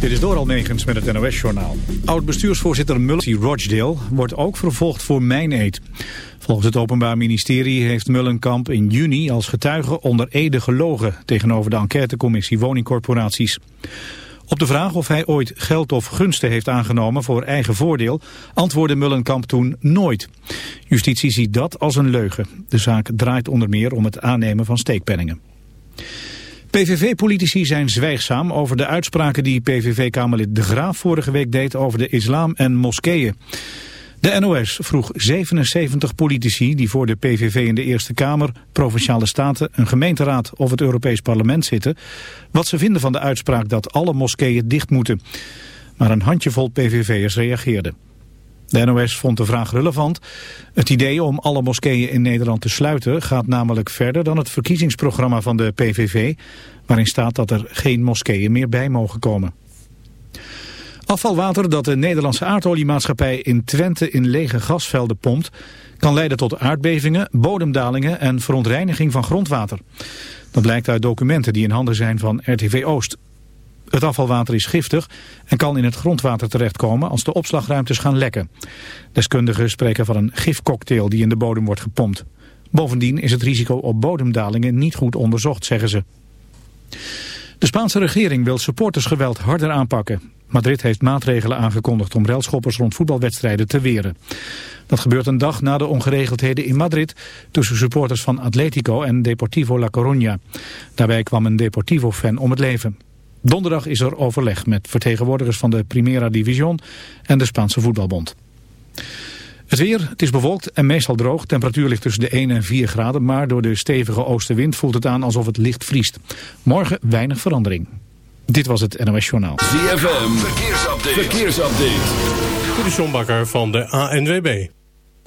Dit is Doral Megens met het NOS-journaal. Oud-bestuursvoorzitter Muller Rochdale wordt ook vervolgd voor mijneed. Volgens het Openbaar Ministerie heeft Mullenkamp in juni als getuige onder Ede gelogen... tegenover de enquêtecommissie woningcorporaties. Op de vraag of hij ooit geld of gunsten heeft aangenomen voor eigen voordeel... antwoordde Mullenkamp toen nooit. Justitie ziet dat als een leugen. De zaak draait onder meer om het aannemen van steekpenningen. PVV-politici zijn zwijgzaam over de uitspraken die PVV-kamerlid De Graaf vorige week deed over de islam en moskeeën. De NOS vroeg 77 politici die voor de PVV in de Eerste Kamer, Provinciale Staten, een gemeenteraad of het Europees Parlement zitten, wat ze vinden van de uitspraak dat alle moskeeën dicht moeten. Maar een handjevol PVV'ers reageerde. De NOS vond de vraag relevant. Het idee om alle moskeeën in Nederland te sluiten gaat namelijk verder dan het verkiezingsprogramma van de PVV, waarin staat dat er geen moskeeën meer bij mogen komen. Afvalwater dat de Nederlandse aardoliemaatschappij in Twente in lege gasvelden pompt, kan leiden tot aardbevingen, bodemdalingen en verontreiniging van grondwater. Dat blijkt uit documenten die in handen zijn van RTV Oost. Het afvalwater is giftig en kan in het grondwater terechtkomen als de opslagruimtes gaan lekken. Deskundigen spreken van een gifcocktail die in de bodem wordt gepompt. Bovendien is het risico op bodemdalingen niet goed onderzocht, zeggen ze. De Spaanse regering wil supportersgeweld harder aanpakken. Madrid heeft maatregelen aangekondigd om relschoppers rond voetbalwedstrijden te weren. Dat gebeurt een dag na de ongeregeldheden in Madrid tussen supporters van Atletico en Deportivo La Coruña. Daarbij kwam een Deportivo-fan om het leven. Donderdag is er overleg met vertegenwoordigers van de Primera Division en de Spaanse Voetbalbond. Het weer, het is bewolkt en meestal droog. Temperatuur ligt tussen de 1 en 4 graden, maar door de stevige oostenwind voelt het aan alsof het licht vriest. Morgen weinig verandering. Dit was het NOS Journaal. ZFM, verkeersupdate. verkeersupdate. De van de ANWB.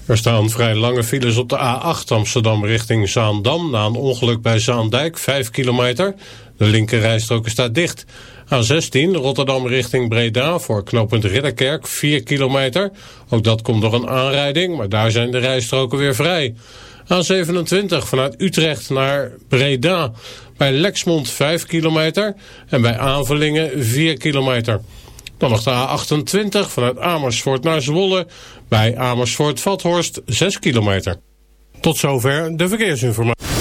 Er staan vrij lange files op de A8 Amsterdam richting Zaandam... na een ongeluk bij Zaandijk, 5 kilometer. De linkerrijstrook staat dicht. A16 Rotterdam richting Breda voor knooppunt Ridderkerk, 4 kilometer. Ook dat komt door een aanrijding, maar daar zijn de rijstroken weer vrij. A27 vanuit Utrecht naar Breda. Bij Lexmond 5 kilometer en bij Avelingen 4 kilometer. Dan nog de A28 vanuit Amersfoort naar Zwolle. Bij Amersfoort-Vathorst 6 kilometer. Tot zover de verkeersinformatie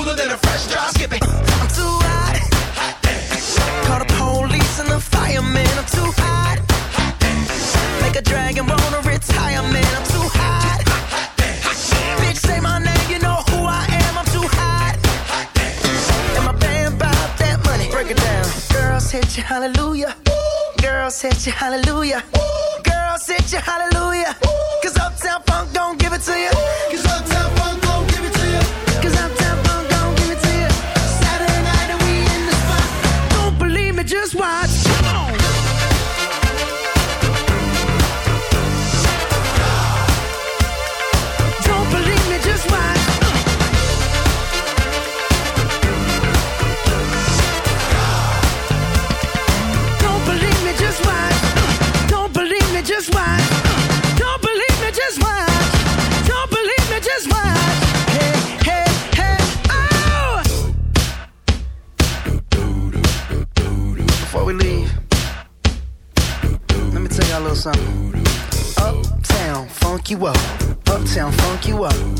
cooler than a fresh drop. Skip it. I'm too hot. hot Call the police and the firemen. I'm too hot. hot Make a dragon wanna retire, man. I'm too hot. hot Bitch, say my name, you know who I am. I'm too hot. And my band bought that money. Break it down. Girls hit you, hallelujah. Ooh. Girls hit you, hallelujah. Ooh. Girls hit you, hallelujah. Ooh. Cause Uptown Funk don't give it to you. Cause Uptown up, uptown funk you up.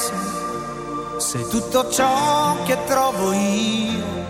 penso se tutto ciò che trovo io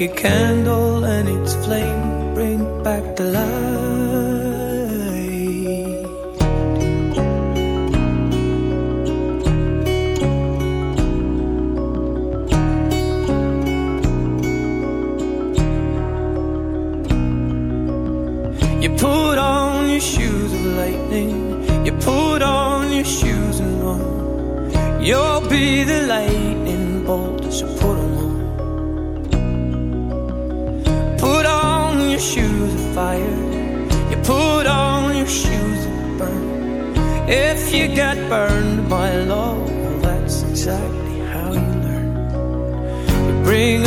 like it can. if you get burned by love, well, that's exactly how you learn. You bring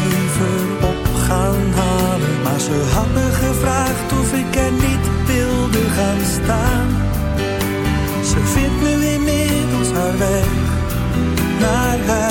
ze had me gevraagd of ik er niet wilde gaan staan. Ze vindt nu inmiddels haar weg naar huis.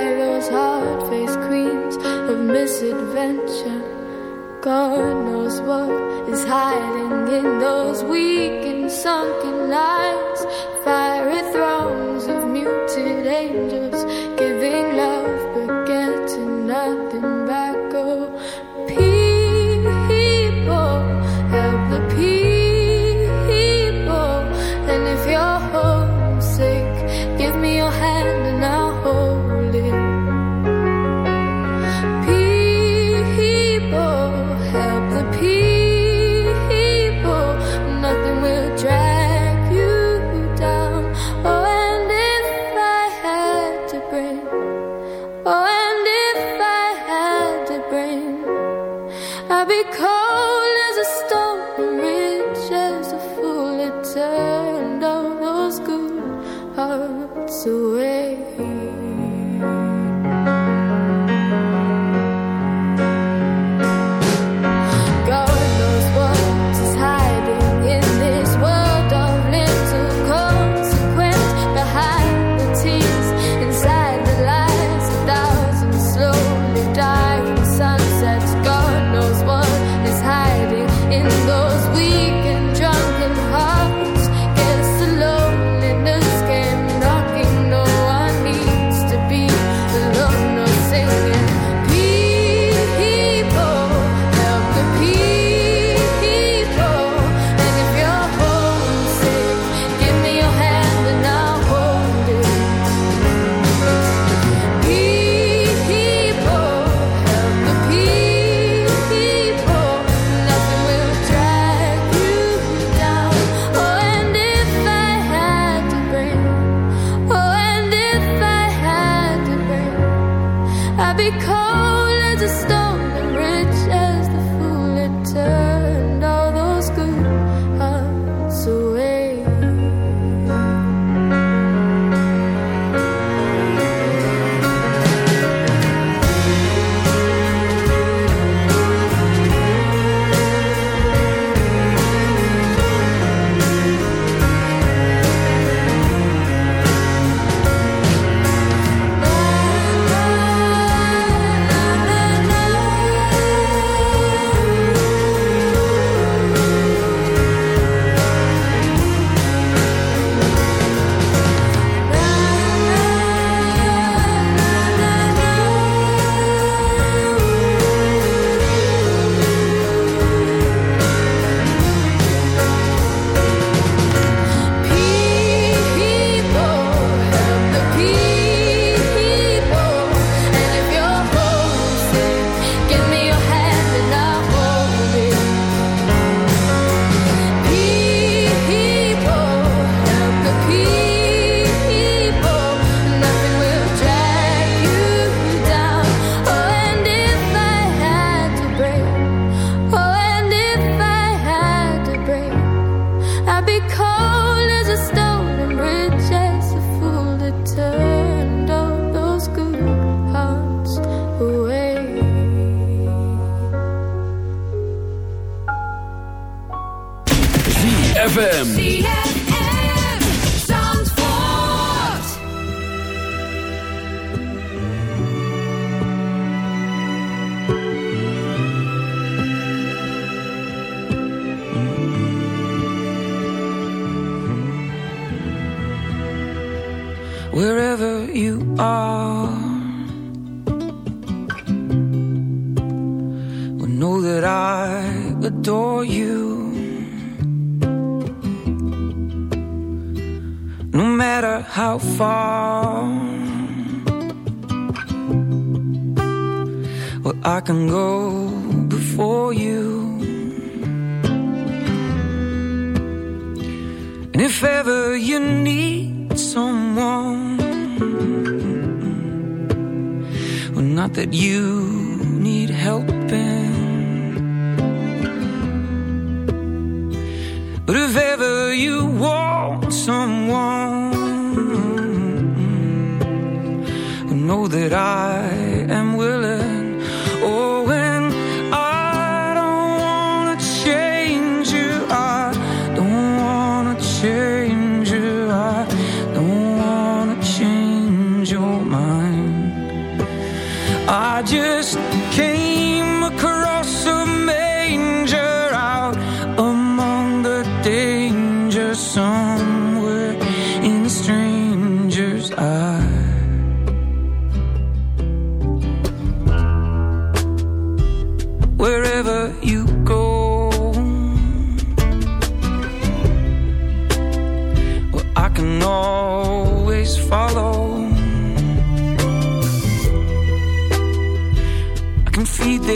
by those hard faced queens of misadventure. God knows what is hiding in those weak and sunken eyes.